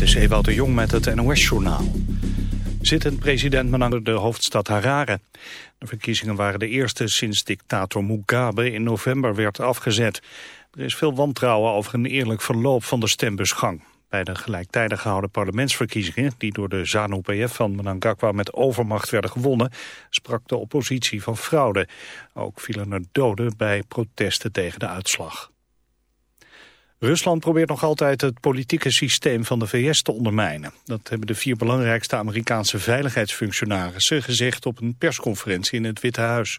Dit is de Jong met het NOS-journaal. Zittend president Mnangagwa de hoofdstad Harare. De verkiezingen waren de eerste sinds dictator Mugabe in november werd afgezet. Er is veel wantrouwen over een eerlijk verloop van de stembusgang. Bij de gelijktijdig gehouden parlementsverkiezingen... die door de ZANU-PF van Mnangagwa met overmacht werden gewonnen... sprak de oppositie van fraude. Ook vielen er doden bij protesten tegen de uitslag. Rusland probeert nog altijd het politieke systeem van de VS te ondermijnen. Dat hebben de vier belangrijkste Amerikaanse veiligheidsfunctionarissen gezegd op een persconferentie in het Witte Huis.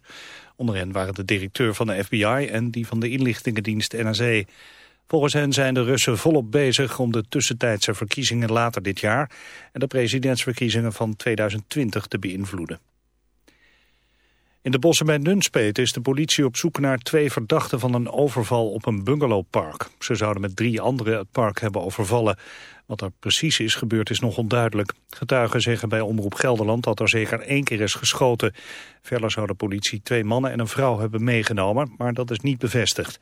Onder hen waren de directeur van de FBI en die van de inlichtingendienst NSA. Volgens hen zijn de Russen volop bezig om de tussentijdse verkiezingen later dit jaar en de presidentsverkiezingen van 2020 te beïnvloeden. In de bossen bij Nunspeet is de politie op zoek naar twee verdachten van een overval op een bungalowpark. Ze zouden met drie anderen het park hebben overvallen. Wat er precies is gebeurd is nog onduidelijk. Getuigen zeggen bij Omroep Gelderland dat er zeker één keer is geschoten. Verder zou de politie twee mannen en een vrouw hebben meegenomen, maar dat is niet bevestigd.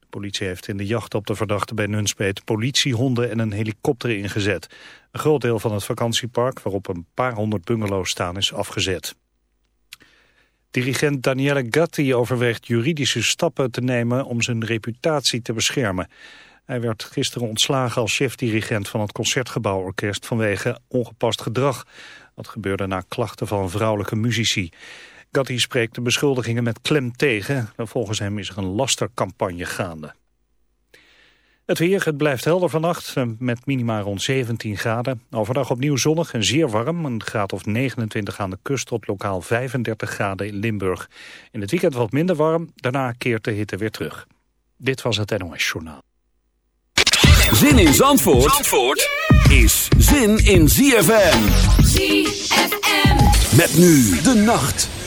De politie heeft in de jacht op de verdachten bij Nunspeet politiehonden en een helikopter ingezet. Een groot deel van het vakantiepark, waarop een paar honderd bungalows staan, is afgezet. Dirigent Daniele Gatti overweegt juridische stappen te nemen om zijn reputatie te beschermen. Hij werd gisteren ontslagen als chefdirigent van het Concertgebouworkest vanwege ongepast gedrag. Dat gebeurde na klachten van vrouwelijke muzici. Gatti spreekt de beschuldigingen met klem tegen. Volgens hem is er een lastercampagne gaande. Het weer, het blijft helder vannacht eh, met minima rond 17 graden. Overdag opnieuw zonnig en zeer warm. Een graad of 29 aan de kust tot lokaal 35 graden in Limburg. In het weekend wat minder warm, daarna keert de hitte weer terug. Dit was het NOS Journaal. Zin in Zandvoort, Zandvoort is zin in ZFM. ZFM. Met nu de nacht.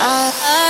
I, I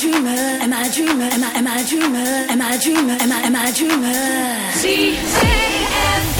dreamer? Am I a dreamer? Am I am I a dreamer? Am I a dreamer? Am I am I a dreamer? C-C-F.